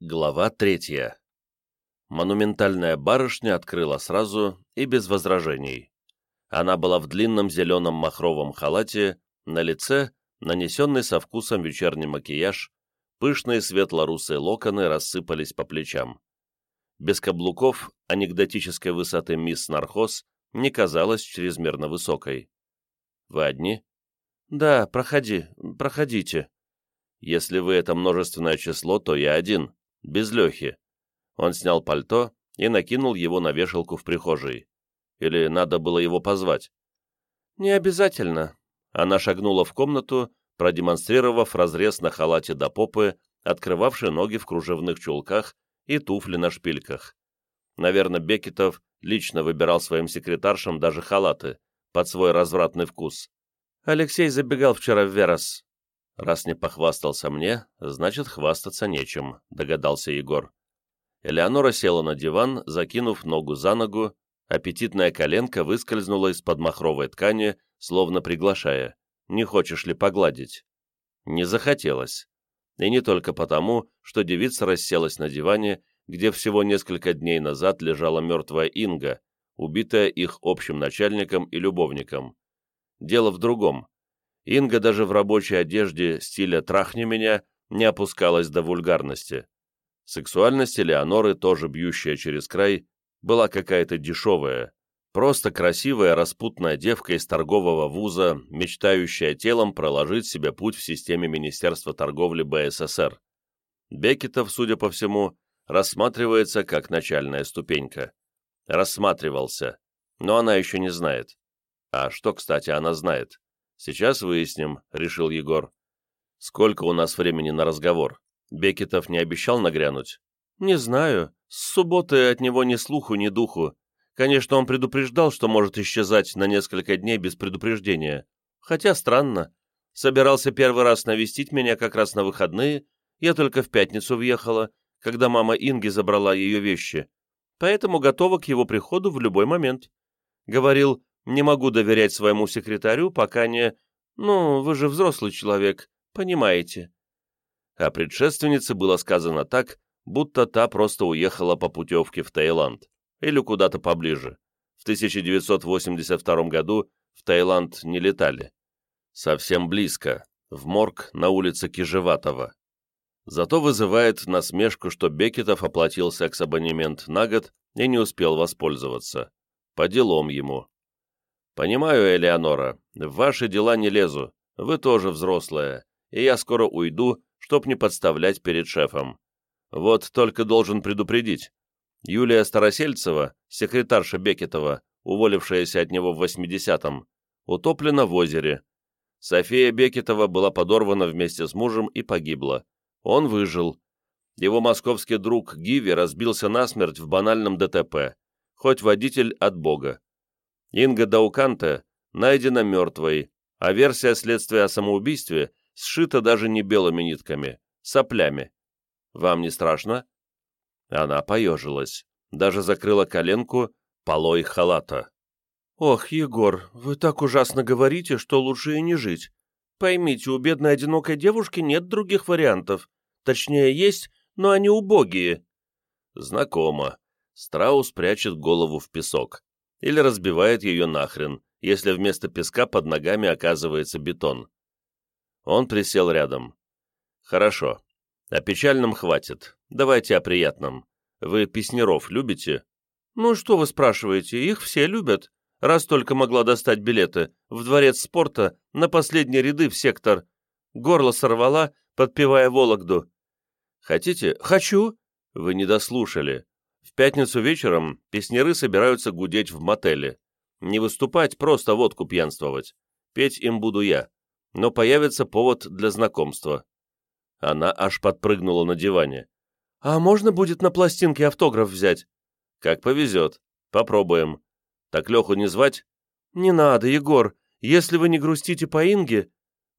Глава третья. Монументальная барышня открыла сразу и без возражений. Она была в длинном зеленом махровом халате, на лице нанесенный со вкусом вечерний макияж, пышные светло-русые локоны рассыпались по плечам. Без каблуков анекдотической высоты мисс Нархоз не казалась чрезмерно высокой. «Вы одни?» «Да, проходи, проходите». «Если вы это множественное число, то я один», без Лехи. Он снял пальто и накинул его на вешалку в прихожей. Или надо было его позвать? «Не обязательно». Она шагнула в комнату, продемонстрировав разрез на халате до попы, открывавший ноги в кружевных чулках и туфли на шпильках. Наверное, Бекетов лично выбирал своим секретаршам даже халаты, под свой развратный вкус. Алексей забегал вчера в Верос. «Раз не похвастался мне, значит, хвастаться нечем», — догадался Егор. Элеонора села на диван, закинув ногу за ногу, аппетитная коленка выскользнула из-под махровой ткани, словно приглашая. «Не хочешь ли погладить?» Не захотелось. И не только потому, что девица расселась на диване, где всего несколько дней назад лежала мертвая Инга, убитая их общим начальником и любовником. Дело в другом. Инга даже в рабочей одежде стиля «трахни меня» не опускалась до вульгарности. Сексуальность Элеоноры, тоже бьющая через край, была какая-то дешевая, просто красивая распутная девка из торгового вуза, мечтающая телом проложить себе путь в системе Министерства торговли БССР. Бекетов, судя по всему, рассматривается как начальная ступенька. Рассматривался, но она еще не знает. А что, кстати, она знает? «Сейчас выясним», — решил Егор. «Сколько у нас времени на разговор? Бекетов не обещал нагрянуть?» «Не знаю. С субботы от него ни слуху, ни духу. Конечно, он предупреждал, что может исчезать на несколько дней без предупреждения. Хотя странно. Собирался первый раз навестить меня как раз на выходные. Я только в пятницу въехала, когда мама Инги забрала ее вещи. Поэтому готова к его приходу в любой момент. Говорил, не могу доверять своему секретарю, пока не... Ну, вы же взрослый человек, понимаете». О предшественнице было сказано так, будто та просто уехала по путевке в Таиланд или куда-то поближе. В 1982 году в Таиланд не летали. Совсем близко, в морг на улице Кижеватова. Зато вызывает насмешку, что Бекетов оплатил секс-абонемент на год и не успел воспользоваться. По делам ему. «Понимаю, Элеонора, в ваши дела не лезу, вы тоже взрослая, и я скоро уйду, чтоб не подставлять перед шефом. Вот только должен предупредить. Юлия Старосельцева, секретарша Бекетова, уволившаяся от него в 80-м, утоплена в озере. София Бекетова была подорвана вместе с мужем и погибла. Он выжил. Его московский друг Гиви разбился насмерть в банальном ДТП, хоть водитель от Бога. Инга Дауканте найдена мертвой, а версия следствия о самоубийстве сшита даже не белыми нитками, соплями. Вам не страшно?» Она поежилась, даже закрыла коленку полой халата. «Ох, Егор, вы так ужасно говорите, что лучше и не жить. Поймите, у бедной одинокой девушки нет других вариантов. Точнее, есть, но они убогие». «Знакомо». Страус прячет голову в песок или разбивает ее нахрен, если вместо песка под ногами оказывается бетон. Он присел рядом. «Хорошо. О печальном хватит. Давайте о приятном. Вы песнеров любите?» «Ну что вы спрашиваете, их все любят. Раз только могла достать билеты в дворец спорта на последние ряды в сектор. Горло сорвала, подпевая Вологду. Хотите? Хочу!» Вы не дослушали. В пятницу вечером песняры собираются гудеть в мотеле. Не выступать, просто водку пьянствовать. Петь им буду я. Но появится повод для знакомства. Она аж подпрыгнула на диване. «А можно будет на пластинке автограф взять?» «Как повезет. Попробуем. Так Леху не звать?» «Не надо, Егор. Если вы не грустите по Инге...»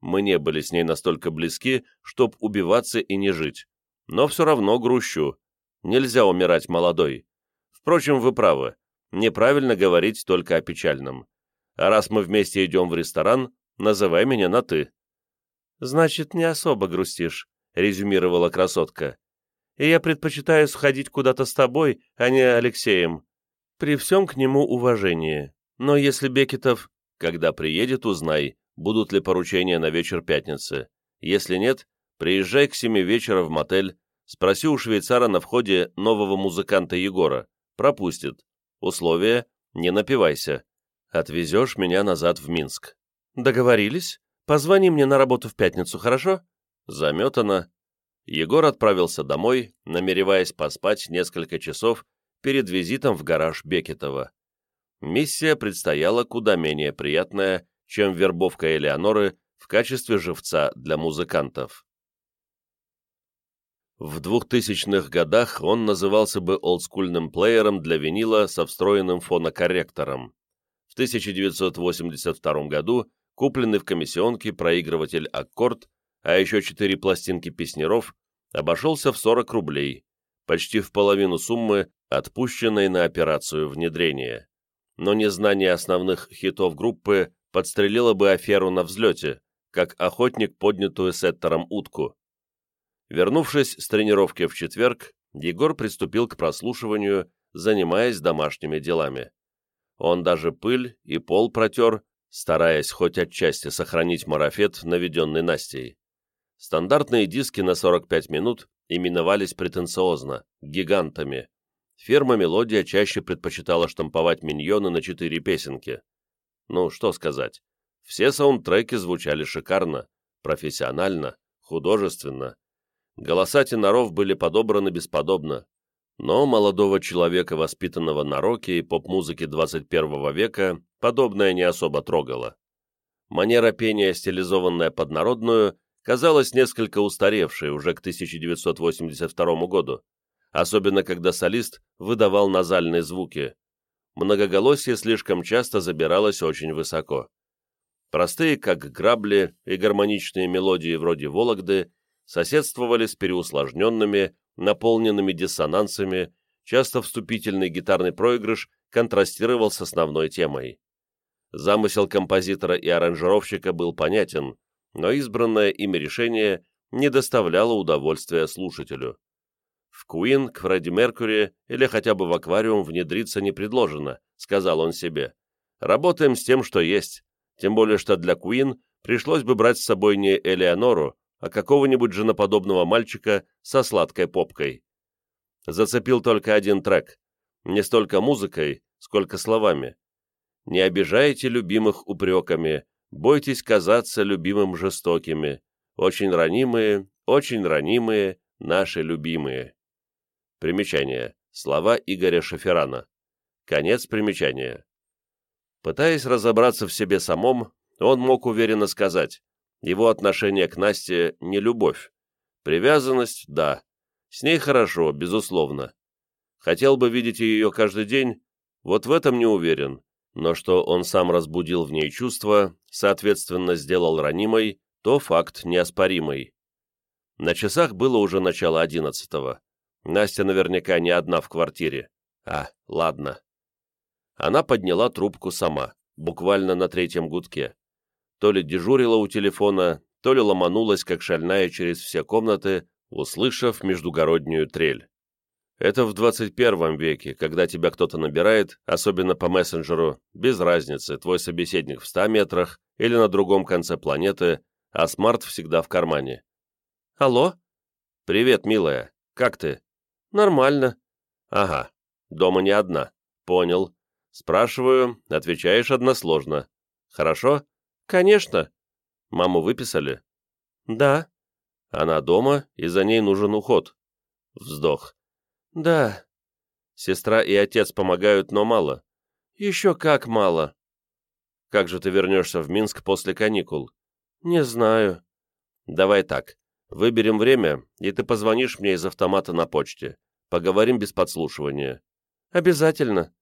Мы не были с ней настолько близки, чтоб убиваться и не жить. Но все равно грущу. Нельзя умирать молодой. Впрочем, вы правы. Неправильно говорить только о печальном. А раз мы вместе идем в ресторан, называй меня на «ты». «Значит, не особо грустишь», — резюмировала красотка. и я предпочитаю сходить куда-то с тобой, а не Алексеем. При всем к нему уважении. Но если Бекетов... Когда приедет, узнай, будут ли поручения на вечер пятницы. Если нет, приезжай к семи вечера в мотель, спроси у швейцара на входе нового музыканта Егора. Пропустит. Условие — не напивайся. Отвезешь меня назад в Минск. Договорились? Позвони мне на работу в пятницу, хорошо? Заметано. Егор отправился домой, намереваясь поспать несколько часов перед визитом в гараж Бекетова. Миссия предстояла куда менее приятная, чем вербовка Элеоноры в качестве живца для музыкантов. В 2000-х годах он назывался бы олдскульным плеером для винила со встроенным фонокорректором. В 1982 году купленный в комиссионке проигрыватель «Аккорд», а еще четыре пластинки песнеров, обошелся в 40 рублей, почти в половину суммы, отпущенной на операцию внедрения но незнание основных хитов группы подстрелило бы аферу на взлете, как охотник поднятую сеттером утку. Вернувшись с тренировки в четверг, Егор приступил к прослушиванию, занимаясь домашними делами. Он даже пыль и пол протер, стараясь хоть отчасти сохранить марафет, наведенный Настей. Стандартные диски на 45 минут именовались претенциозно «гигантами», Фирма «Мелодия» чаще предпочитала штамповать миньоны на четыре песенки. Ну, что сказать. Все саундтреки звучали шикарно, профессионально, художественно. Голоса теноров были подобраны бесподобно. Но молодого человека, воспитанного на роке и поп-музыке 21 века, подобное не особо трогало. Манера пения, стилизованная под народную, казалась несколько устаревшей уже к 1982 году особенно когда солист выдавал назальные звуки. Многоголосие слишком часто забиралось очень высоко. Простые, как грабли, и гармоничные мелодии вроде «Вологды» соседствовали с переусложненными, наполненными диссонансами, часто вступительный гитарный проигрыш контрастировал с основной темой. Замысел композитора и аранжировщика был понятен, но избранное ими решение не доставляло удовольствия слушателю. В Куин к Фредди Меркьюри или хотя бы в аквариум внедриться не предложено, сказал он себе. Работаем с тем, что есть. Тем более, что для Куин пришлось бы брать с собой не Элеонору, а какого-нибудь женоподобного мальчика со сладкой попкой. Зацепил только один трек. Не столько музыкой, сколько словами. «Не обижайте любимых упреками, бойтесь казаться любимым жестокими. Очень ранимые, очень ранимые, наши любимые». Примечание. Слова Игоря Шаферана. Конец примечания. Пытаясь разобраться в себе самом, он мог уверенно сказать, его отношение к Насте не любовь. Привязанность – да. С ней хорошо, безусловно. Хотел бы видеть ее каждый день, вот в этом не уверен, но что он сам разбудил в ней чувства, соответственно, сделал ранимой, то факт неоспоримый. На часах было уже начало одиннадцатого. Настя наверняка не одна в квартире. А, ладно. Она подняла трубку сама, буквально на третьем гудке. То ли дежурила у телефона, то ли ломанулась, как шальная, через все комнаты, услышав междугороднюю трель. Это в 21 веке, когда тебя кто-то набирает, особенно по мессенджеру, без разницы, твой собеседник в 100 метрах или на другом конце планеты, а смарт всегда в кармане. «Алло?» «Привет, милая. Как ты?» «Нормально». «Ага. Дома не одна. Понял. Спрашиваю, отвечаешь односложно. Хорошо?» «Конечно». «Маму выписали?» «Да». «Она дома, и за ней нужен уход». Вздох. «Да». «Сестра и отец помогают, но мало». «Еще как мало». «Как же ты вернешься в Минск после каникул?» «Не знаю». «Давай так. Выберем время, и ты позвонишь мне из автомата на почте. Поговорим без подслушивания». «Обязательно».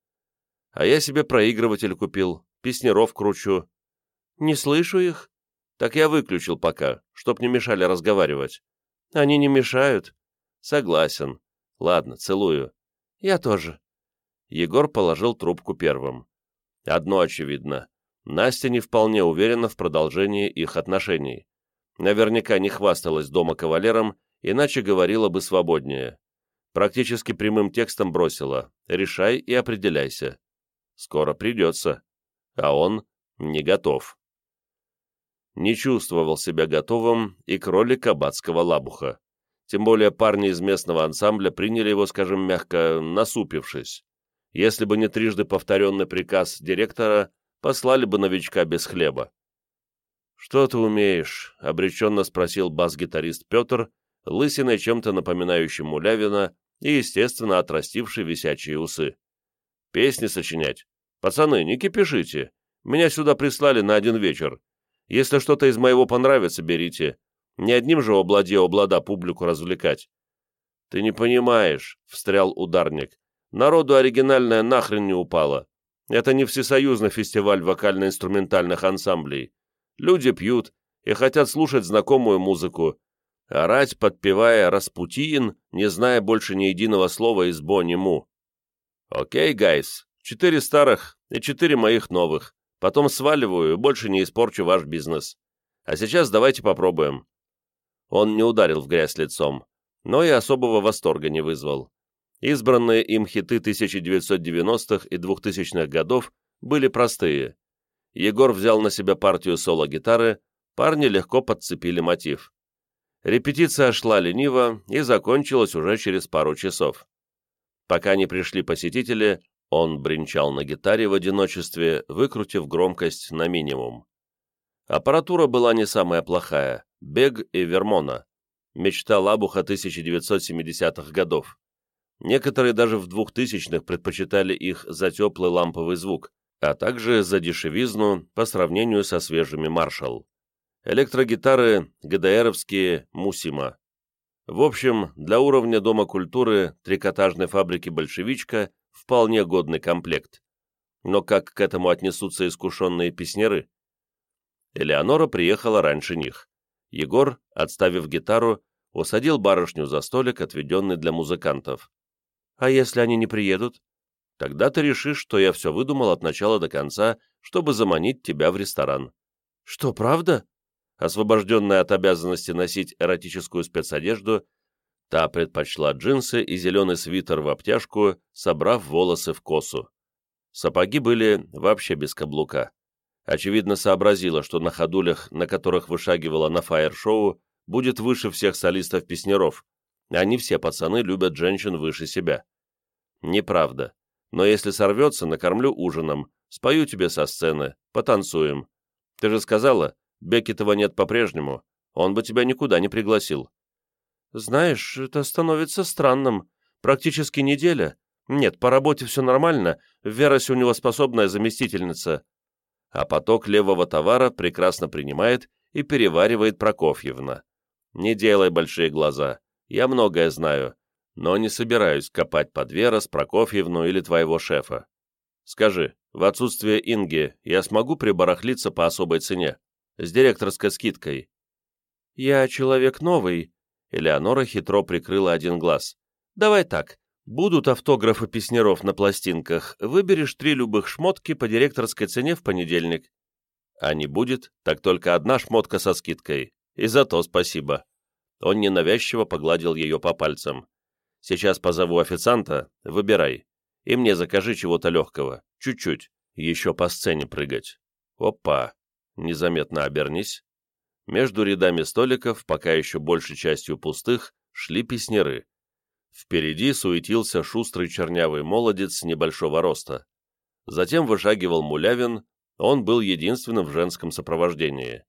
«А я себе проигрыватель купил, песнеров кручу». «Не слышу их?» «Так я выключил пока, чтоб не мешали разговаривать». «Они не мешают». «Согласен. Ладно, целую». «Я тоже». Егор положил трубку первым. Одно очевидно. Настя не вполне уверена в продолжении их отношений. Наверняка не хвасталась дома кавалером, иначе говорила бы свободнее. Практически прямым текстом бросила «Решай и определяйся». Скоро придется. А он не готов. Не чувствовал себя готовым и кролик аббатского лабуха. Тем более парни из местного ансамбля приняли его, скажем мягко, насупившись. Если бы не трижды повторенный приказ директора, послали бы новичка без хлеба. «Что ты умеешь?» — обреченно спросил бас-гитарист Петр, лысиной чем-то напоминающий Мулявина и, естественно, отрастивший висячие усы. «Песни сочинять? Пацаны, не кипишите. Меня сюда прислали на один вечер. Если что-то из моего понравится, берите. Не одним же обладе-облада публику развлекать». «Ты не понимаешь», — встрял ударник. «Народу оригинальная нахрен не упала. Это не всесоюзный фестиваль вокально-инструментальных ансамблей. Люди пьют и хотят слушать знакомую музыку. Орать, подпевая «Распутин», не зная больше ни единого слова из Бонни-Му. «Окей, гайс, четыре старых и четыре моих новых. Потом сваливаю больше не испорчу ваш бизнес. А сейчас давайте попробуем». Он не ударил в грязь лицом, но и особого восторга не вызвал. Избранные им хиты 1990-х и 2000-х годов были простые. Егор взял на себя партию соло-гитары, парни легко подцепили мотив. Репетиция шла лениво и закончилась уже через пару часов. Пока не пришли посетители, он бренчал на гитаре в одиночестве, выкрутив громкость на минимум. Аппаратура была не самая плохая, Бег и Вермона, мечта Лабуха 1970-х годов. Некоторые даже в 2000-х предпочитали их за теплый ламповый звук, а также за дешевизну по сравнению со свежими Маршалл. Электрогитары ГДРовские Мусима. В общем, для уровня Дома культуры трикотажной фабрики «Большевичка» вполне годный комплект. Но как к этому отнесутся искушенные песняры? Элеонора приехала раньше них. Егор, отставив гитару, усадил барышню за столик, отведенный для музыкантов. «А если они не приедут?» Тогда ты решишь, что я все выдумал от начала до конца, чтобы заманить тебя в ресторан». «Что, правда?» Освобожденная от обязанности носить эротическую спецодежду, та предпочла джинсы и зеленый свитер в обтяжку, собрав волосы в косу. Сапоги были вообще без каблука. Очевидно, сообразила, что на ходулях, на которых вышагивала на фаер-шоу, будет выше всех солистов-песнеров. Они все пацаны любят женщин выше себя. Неправда но если сорвется, накормлю ужином, спою тебе со сцены, потанцуем. Ты же сказала, Бекетова нет по-прежнему, он бы тебя никуда не пригласил». «Знаешь, это становится странным. Практически неделя. Нет, по работе все нормально, Верась у него способная заместительница. А поток левого товара прекрасно принимает и переваривает Прокофьевна. Не делай большие глаза, я многое знаю но не собираюсь копать под Верас, Прокофьевну или твоего шефа. Скажи, в отсутствие Инги я смогу прибарахлиться по особой цене, с директорской скидкой?» «Я человек новый», — Элеонора хитро прикрыла один глаз. «Давай так, будут автографы песнеров на пластинках, выберешь три любых шмотки по директорской цене в понедельник». «А не будет, так только одна шмотка со скидкой, и за то спасибо». Он ненавязчиво погладил ее по пальцам. Сейчас позову официанта, выбирай. И мне закажи чего-то легкого, чуть-чуть, еще по сцене прыгать. Опа! Незаметно обернись. Между рядами столиков, пока еще большей частью пустых, шли песнеры. Впереди суетился шустрый чернявый молодец небольшого роста. Затем вышагивал Мулявин, он был единственным в женском сопровождении.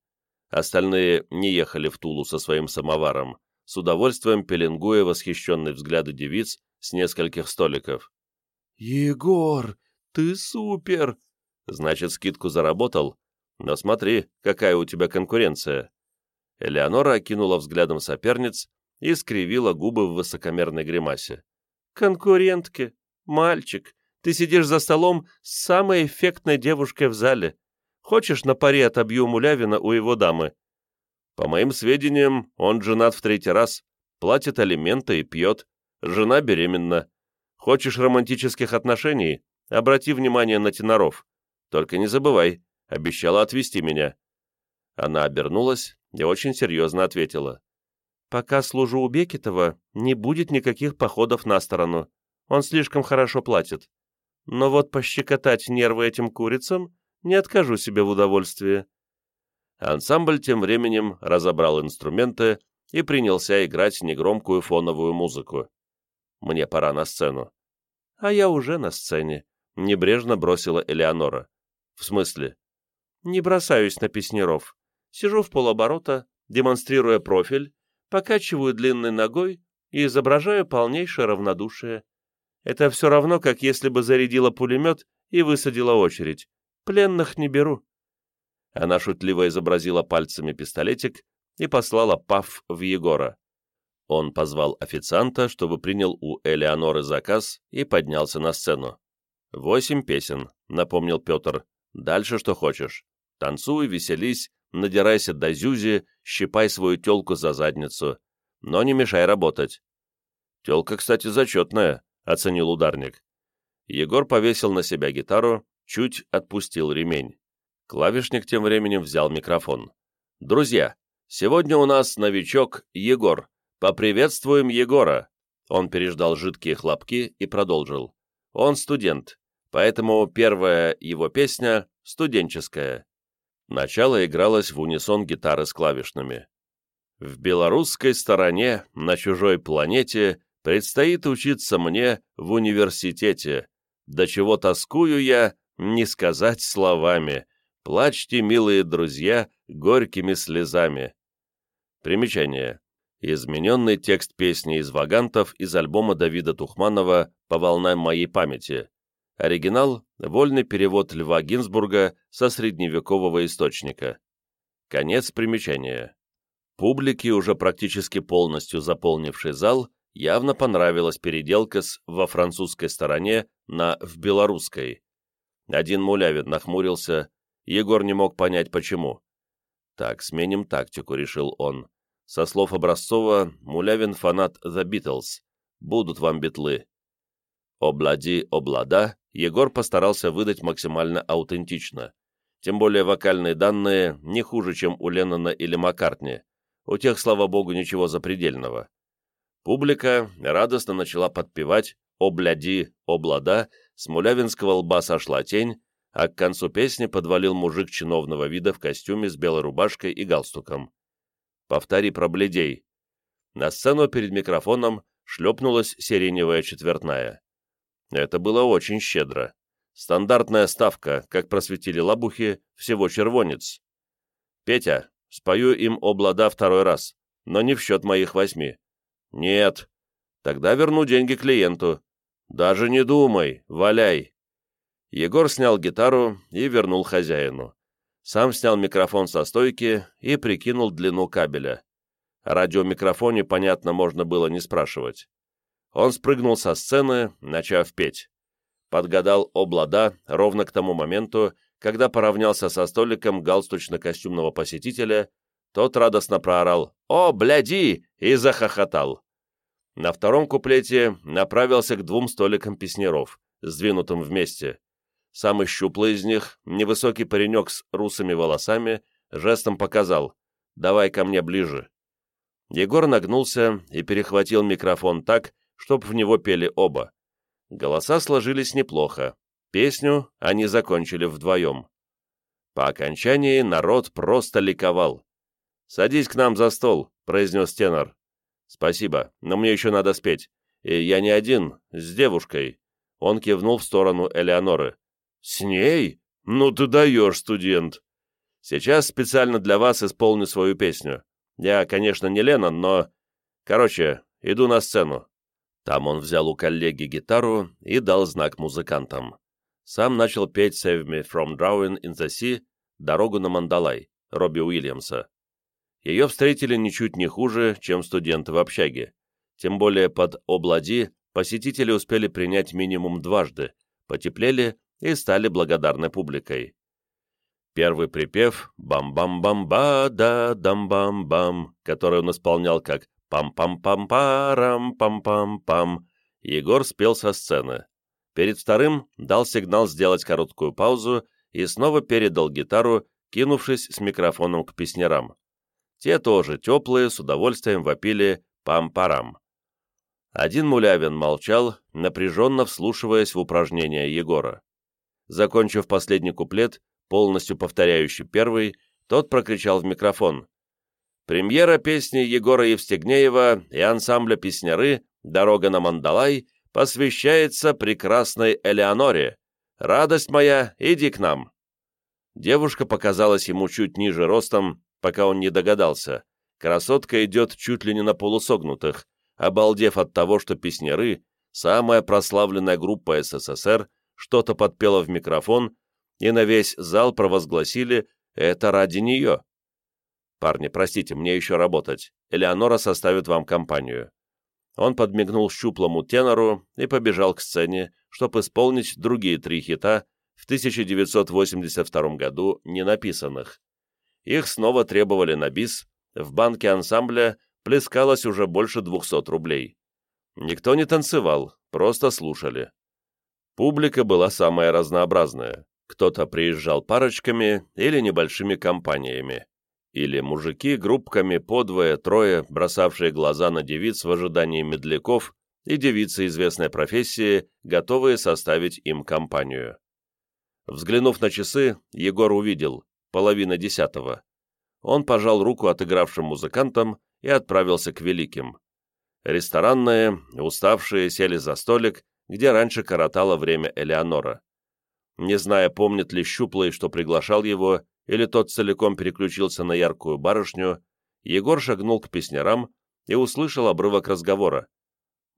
Остальные не ехали в Тулу со своим самоваром, с удовольствием пеленгуя восхищенные взгляды девиц с нескольких столиков. «Егор, ты супер!» «Значит, скидку заработал? Но смотри, какая у тебя конкуренция!» Элеонора окинула взглядом соперниц и скривила губы в высокомерной гримасе. «Конкурентки! Мальчик, ты сидишь за столом с самой эффектной девушкой в зале. Хочешь, на паре отобью Мулявина у его дамы? По моим сведениям, он женат в третий раз, платит алименты и пьет, жена беременна. Хочешь романтических отношений? Обрати внимание на теноров. Только не забывай, обещала отвезти меня». Она обернулась и очень серьезно ответила. Пока служу у Бекетова, не будет никаких походов на сторону. Он слишком хорошо платит. Но вот пощекотать нервы этим курицам не откажу себе в удовольствии. Ансамбль тем временем разобрал инструменты и принялся играть негромкую фоновую музыку. Мне пора на сцену. А я уже на сцене, небрежно бросила Элеонора. В смысле? Не бросаюсь на песнеров. Сижу в полоборота, демонстрируя профиль, покачиваю длинной ногой и изображаю полнейшее равнодушие. Это все равно, как если бы зарядила пулемет и высадила очередь. Пленных не беру. Она шутливо изобразила пальцами пистолетик и послала паф в Егора. Он позвал официанта, чтобы принял у Элеоноры заказ и поднялся на сцену. «Восемь песен», — напомнил Петр. «Дальше что хочешь. Танцуй, веселись, надирайся до зюзи, щипай свою телку за задницу. Но не мешай работать». «Телка, кстати, зачетная», — оценил ударник. Егор повесил на себя гитару, чуть отпустил ремень. Клавишник тем временем взял микрофон. «Друзья, сегодня у нас новичок Егор. Поприветствуем Егора!» Он переждал жидкие хлопки и продолжил. «Он студент, поэтому первая его песня студенческая». Начало игралось в унисон гитары с клавишными. «В белорусской стороне, на чужой планете, предстоит учиться мне в университете. До чего тоскую я, не сказать словами», Плачьте, милые друзья, горькими слезами. Примечание. Измененный текст песни из «Вагантов» из альбома Давида Тухманова «По волнам моей памяти». Оригинал – вольный перевод Льва Гинзбурга со средневекового источника. Конец примечания. Публике, уже практически полностью заполнивший зал, явно понравилась переделка с «во французской стороне» на «в белорусской». Один мулявин нахмурился, Егор не мог понять, почему. «Так, сменим тактику», — решил он. Со слов Образцова, Мулявин фанат The Beatles. Будут вам битлы. «Облади, облада» Егор постарался выдать максимально аутентично. Тем более вокальные данные не хуже, чем у Леннона или Маккартни. У тех, слава богу, ничего запредельного. Публика радостно начала подпевать «Обляди, облада», с мулявинского лба сошла тень, а к концу песни подвалил мужик чиновного вида в костюме с белой рубашкой и галстуком. «Повтори про бледей». На сцену перед микрофоном шлепнулась сиреневая четвертная. Это было очень щедро. Стандартная ставка, как просветили лабухи, всего червонец. «Петя, спою им облада второй раз, но не в счет моих восьми». «Нет». «Тогда верну деньги клиенту». «Даже не думай, валяй». Егор снял гитару и вернул хозяину. Сам снял микрофон со стойки и прикинул длину кабеля. О радиомикрофоне, понятно, можно было не спрашивать. Он спрыгнул со сцены, начав петь. Подгадал облада ровно к тому моменту, когда поравнялся со столиком галстучно-костюмного посетителя, тот радостно проорал «О, бляди!» и захохотал. На втором куплете направился к двум столикам песнеров, сдвинутым вместе. Самый щуплый из них, невысокий паренек с русыми волосами, жестом показал «давай ко мне ближе». Егор нагнулся и перехватил микрофон так, чтоб в него пели оба. Голоса сложились неплохо. Песню они закончили вдвоем. По окончании народ просто ликовал. «Садись к нам за стол», — произнес тенор. «Спасибо, но мне еще надо спеть. И я не один, с девушкой». Он кивнул в сторону Элеоноры. «С ней? Ну ты даешь, студент!» «Сейчас специально для вас исполню свою песню. Я, конечно, не Леннон, но... Короче, иду на сцену». Там он взял у коллеги гитару и дал знак музыкантам. Сам начал петь «Save me from drowning in the sea» «Дорогу на Мандалай» Робби Уильямса. Ее встретили ничуть не хуже, чем студенты в общаге. Тем более под «Облади» посетители успели принять минимум дважды, потеплели и стали благодарной публикой. Первый припев «бам-бам-бам-ба-да-дам-бам-бам», который он исполнял как «пам-пам-пам-парам-пам-пам-пам», Егор спел со сцены. Перед вторым дал сигнал сделать короткую паузу и снова передал гитару, кинувшись с микрофоном к песнярам. Те тоже теплые, с удовольствием вопили «пам-парам». Один Мулявин молчал, напряженно вслушиваясь в упражнения Егора. Закончив последний куплет, полностью повторяющий первый, тот прокричал в микрофон. «Премьера песни Егора Евстигнеева и ансамбля «Песняры» «Дорога на Мандалай» посвящается прекрасной Элеоноре. Радость моя, иди к нам!» Девушка показалась ему чуть ниже ростом, пока он не догадался. Красотка идет чуть ли не на полусогнутых, обалдев от того, что песняры, самая прославленная группа СССР, что-то подпела в микрофон, и на весь зал провозгласили «это ради нее». «Парни, простите, мне еще работать. Элеонора составит вам компанию». Он подмигнул щуплому тенору и побежал к сцене, чтобы исполнить другие три хита в 1982 году не написанных. Их снова требовали на бис, в банке ансамбля плескалось уже больше 200 рублей. Никто не танцевал, просто слушали. Публика была самая разнообразная. Кто-то приезжал парочками или небольшими компаниями. Или мужики группками по двое-трое, бросавшие глаза на девиц в ожидании медляков, и девицы известной профессии, готовые составить им компанию. Взглянув на часы, Егор увидел половина десятого. Он пожал руку отыгравшим музыкантам и отправился к великим. Ресторанные, уставшие, сели за столик, где раньше коротало время Элеонора. Не зная, помнит ли Щуплый, что приглашал его, или тот целиком переключился на яркую барышню, Егор шагнул к песнярам и услышал обрывок разговора.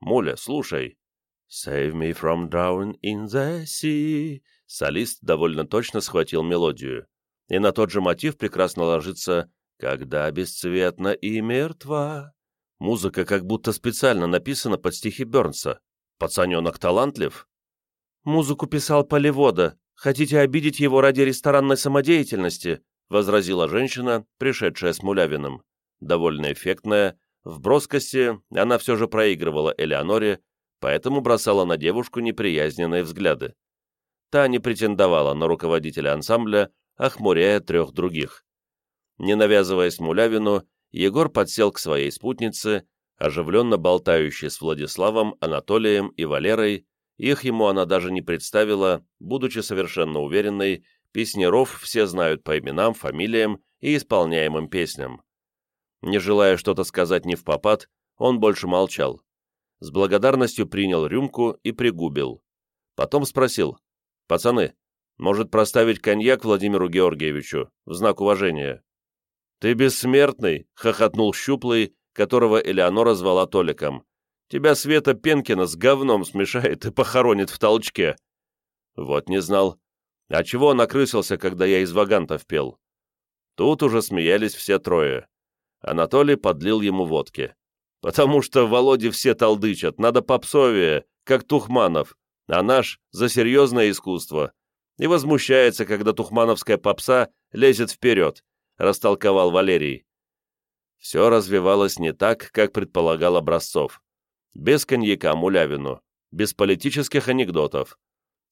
«Муля, слушай». «Save me from drowning in the sea». Солист довольно точно схватил мелодию. И на тот же мотив прекрасно ложится когда бесцветна и мертва. Музыка как будто специально написана под стихи Бернса. Пацаненок талантлив. Музыку писал Полевода. Хотите обидеть его ради ресторанной самодеятельности? возразила женщина, пришедшая с Мулявиным. Довольно эффектная, в броскости она все же проигрывала Элеоноре, поэтому бросала на девушку неприязненные взгляды. Та не претендовала на руководителя ансамбля, охмуряя трех других. Не навязываясь Мулявину, Егор подсел к своей спутнице, оживленно болтающей с Владиславом, Анатолием и Валерой, их ему она даже не представила, будучи совершенно уверенной, песнеров все знают по именам, фамилиям и исполняемым песням. Не желая что-то сказать не в попад, он больше молчал. С благодарностью принял рюмку и пригубил. Потом спросил, «Пацаны, может проставить коньяк Владимиру Георгиевичу в знак уважения?» «Ты бессмертный!» — хохотнул Щуплый, которого Элеонора звала Толиком. «Тебя Света Пенкина с говном смешает и похоронит в толчке!» Вот не знал. А чего он окрысился, когда я из вагантов пел? Тут уже смеялись все трое. Анатолий подлил ему водки. «Потому что Володе все толдычат, надо попсовее, как Тухманов, а наш — за серьезное искусство. И возмущается, когда тухмановская попса лезет вперед, растолковал Валерий. Все развивалось не так, как предполагал Образцов. Без коньяка Мулявину, без политических анекдотов.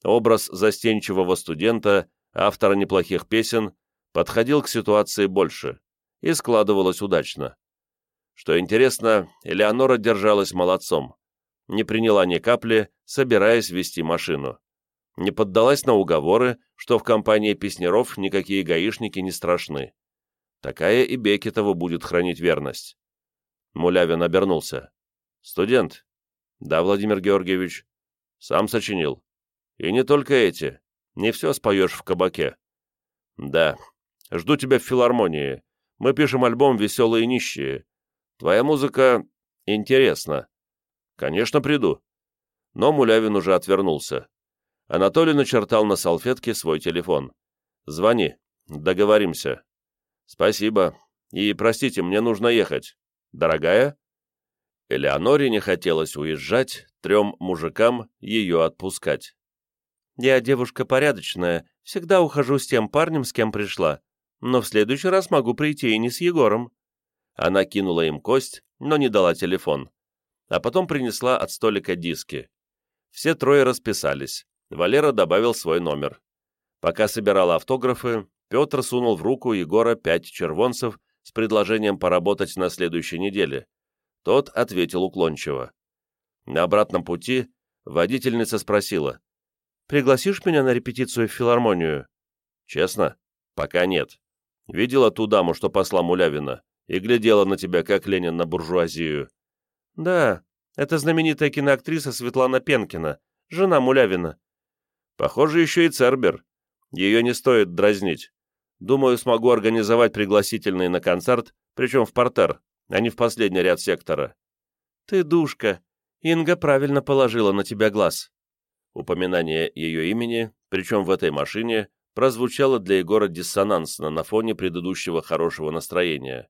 Образ застенчивого студента, автора неплохих песен, подходил к ситуации больше и складывалось удачно. Что интересно, Элеонора держалась молодцом. Не приняла ни капли, собираясь вести машину. Не поддалась на уговоры, что в компании песнеров никакие гаишники не страшны. Такая и Бекетову будет хранить верность. Мулявин обернулся. «Студент?» «Да, Владимир Георгиевич». «Сам сочинил». «И не только эти. Не все споешь в кабаке». «Да. Жду тебя в филармонии. Мы пишем альбом «Веселые нищие». Твоя музыка интересна». «Конечно, приду». Но Мулявин уже отвернулся. Анатолий начертал на салфетке свой телефон. «Звони. Договоримся». «Спасибо. И, простите, мне нужно ехать. Дорогая?» Элеоноре не хотелось уезжать, трем мужикам ее отпускать. «Я девушка порядочная, всегда ухожу с тем парнем, с кем пришла, но в следующий раз могу прийти и не с Егором». Она кинула им кость, но не дала телефон. А потом принесла от столика диски. Все трое расписались. Валера добавил свой номер. Пока собирала автографы, Петр сунул в руку Егора пять червонцев с предложением поработать на следующей неделе. Тот ответил уклончиво. На обратном пути водительница спросила, «Пригласишь меня на репетицию в филармонию?» «Честно? Пока нет. Видела ту даму, что посла Мулявина, и глядела на тебя, как Ленин на буржуазию». «Да, это знаменитая киноактриса Светлана Пенкина, жена Мулявина». «Похоже, еще и Цербер. Ее не стоит дразнить. Думаю, смогу организовать пригласительные на концерт, причем в портер, а не в последний ряд сектора». «Ты душка. Инга правильно положила на тебя глаз». Упоминание ее имени, причем в этой машине, прозвучало для Егора диссонансно на фоне предыдущего хорошего настроения.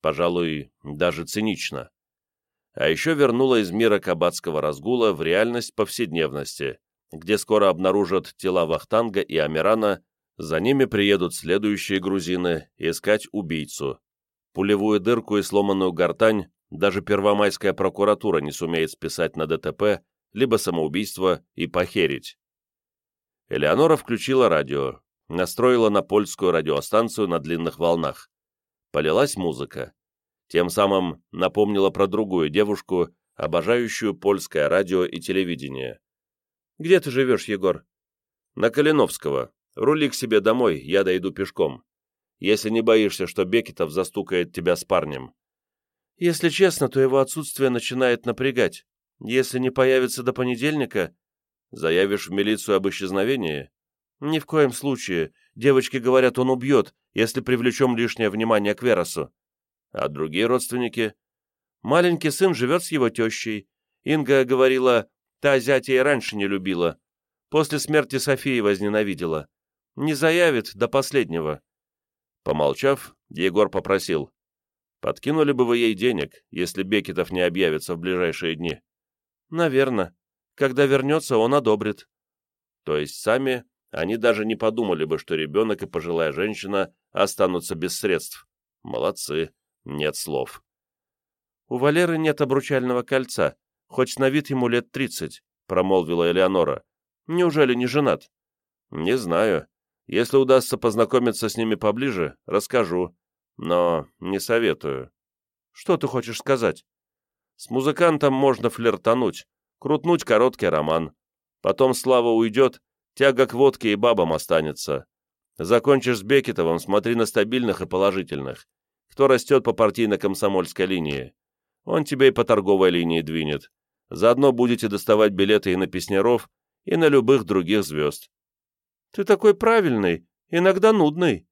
Пожалуй, даже цинично. А еще вернула из мира кабацкого разгула в реальность повседневности, где скоро обнаружат тела Вахтанга и Амирана, за ними приедут следующие грузины искать убийцу. Пулевую дырку и сломанную гортань даже первомайская прокуратура не сумеет списать на ДТП, либо самоубийство и похерить. Элеонора включила радио, настроила на польскую радиостанцию на длинных волнах. Полилась музыка. Тем самым напомнила про другую девушку, обожающую польское радио и телевидение. «Где ты живешь, Егор?» «На Калиновского. Рули к себе домой, я дойду пешком. Если не боишься, что Бекетов застукает тебя с парнем». «Если честно, то его отсутствие начинает напрягать. Если не появится до понедельника...» «Заявишь в милицию об исчезновении?» «Ни в коем случае. Девочки говорят, он убьет, если привлечем лишнее внимание к Веросу». «А другие родственники?» «Маленький сын живет с его тещей. Инга говорила, та зятя и раньше не любила. После смерти Софии возненавидела. Не заявит до последнего». Помолчав, Егор попросил. «Подкинули бы вы ей денег, если Бекетов не объявится в ближайшие дни?» «Наверно. Когда вернется, он одобрит». То есть сами они даже не подумали бы, что ребенок и пожилая женщина останутся без средств. Молодцы, нет слов. «У Валеры нет обручального кольца, хоть на вид ему лет тридцать», — промолвила Элеонора. «Неужели не женат?» «Не знаю. Если удастся познакомиться с ними поближе, расскажу. Но не советую». «Что ты хочешь сказать?» «С музыкантом можно флиртануть, крутнуть короткий роман. Потом слава уйдет, Тяга к водке и бабам останется. Закончишь с Бекетовым, смотри на стабильных и положительных. Кто растет по партийно-комсомольской линии. Он тебе и по торговой линии двинет. Заодно будете доставать билеты и на Песняров, и на любых других звезд. Ты такой правильный, иногда нудный.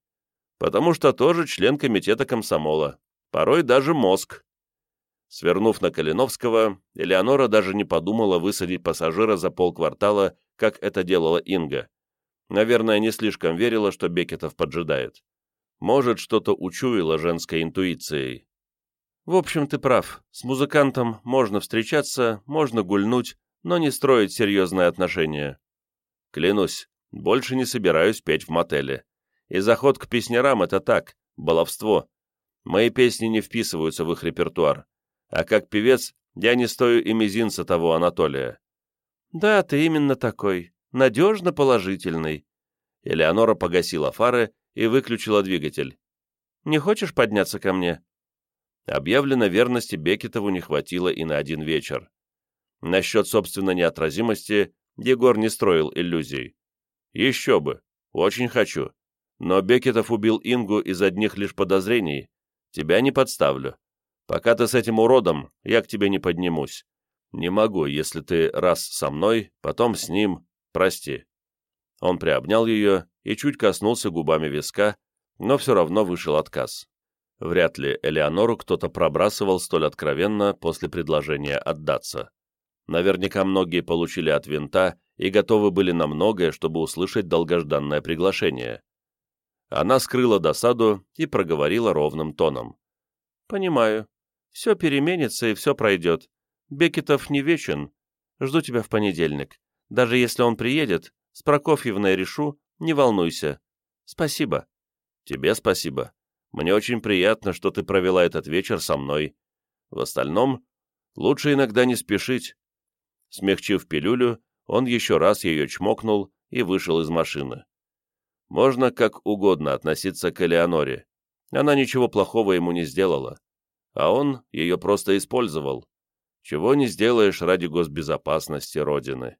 Потому что тоже член комитета комсомола. Порой даже мозг. Свернув на Калиновского, Элеонора даже не подумала высадить пассажира за полквартала как это делала Инга. Наверное, не слишком верила, что Бекетов поджидает. Может, что-то учуяла женской интуицией. В общем, ты прав. С музыкантом можно встречаться, можно гульнуть, но не строить серьезные отношения. Клянусь, больше не собираюсь петь в мотеле. И заход к песнярам — это так, баловство. Мои песни не вписываются в их репертуар. А как певец я не стою и мизинца того Анатолия. «Да, ты именно такой. Надежно положительный». Элеонора погасила фары и выключила двигатель. «Не хочешь подняться ко мне?» Объявлено верности Бекетову не хватило и на один вечер. Насчет собственной неотразимости Егор не строил иллюзий. «Еще бы. Очень хочу. Но Бекетов убил Ингу из одних лишь подозрений. Тебя не подставлю. Пока ты с этим уродом, я к тебе не поднимусь. «Не могу, если ты раз со мной, потом с ним. Прости». Он приобнял ее и чуть коснулся губами виска, но все равно вышел отказ. Вряд ли Элеонору кто-то пробрасывал столь откровенно после предложения отдаться. Наверняка многие получили от винта и готовы были на многое, чтобы услышать долгожданное приглашение. Она скрыла досаду и проговорила ровным тоном. «Понимаю. Все переменится и все пройдет. Бекетов не вечен. Жду тебя в понедельник. Даже если он приедет, с Прокофьевной решу, не волнуйся. Спасибо. Тебе спасибо. Мне очень приятно, что ты провела этот вечер со мной. В остальном, лучше иногда не спешить. Смягчив пилюлю, он еще раз ее чмокнул и вышел из машины. Можно как угодно относиться к Элеоноре. Она ничего плохого ему не сделала, а он ее просто использовал. Чего не сделаешь ради госбезопасности Родины.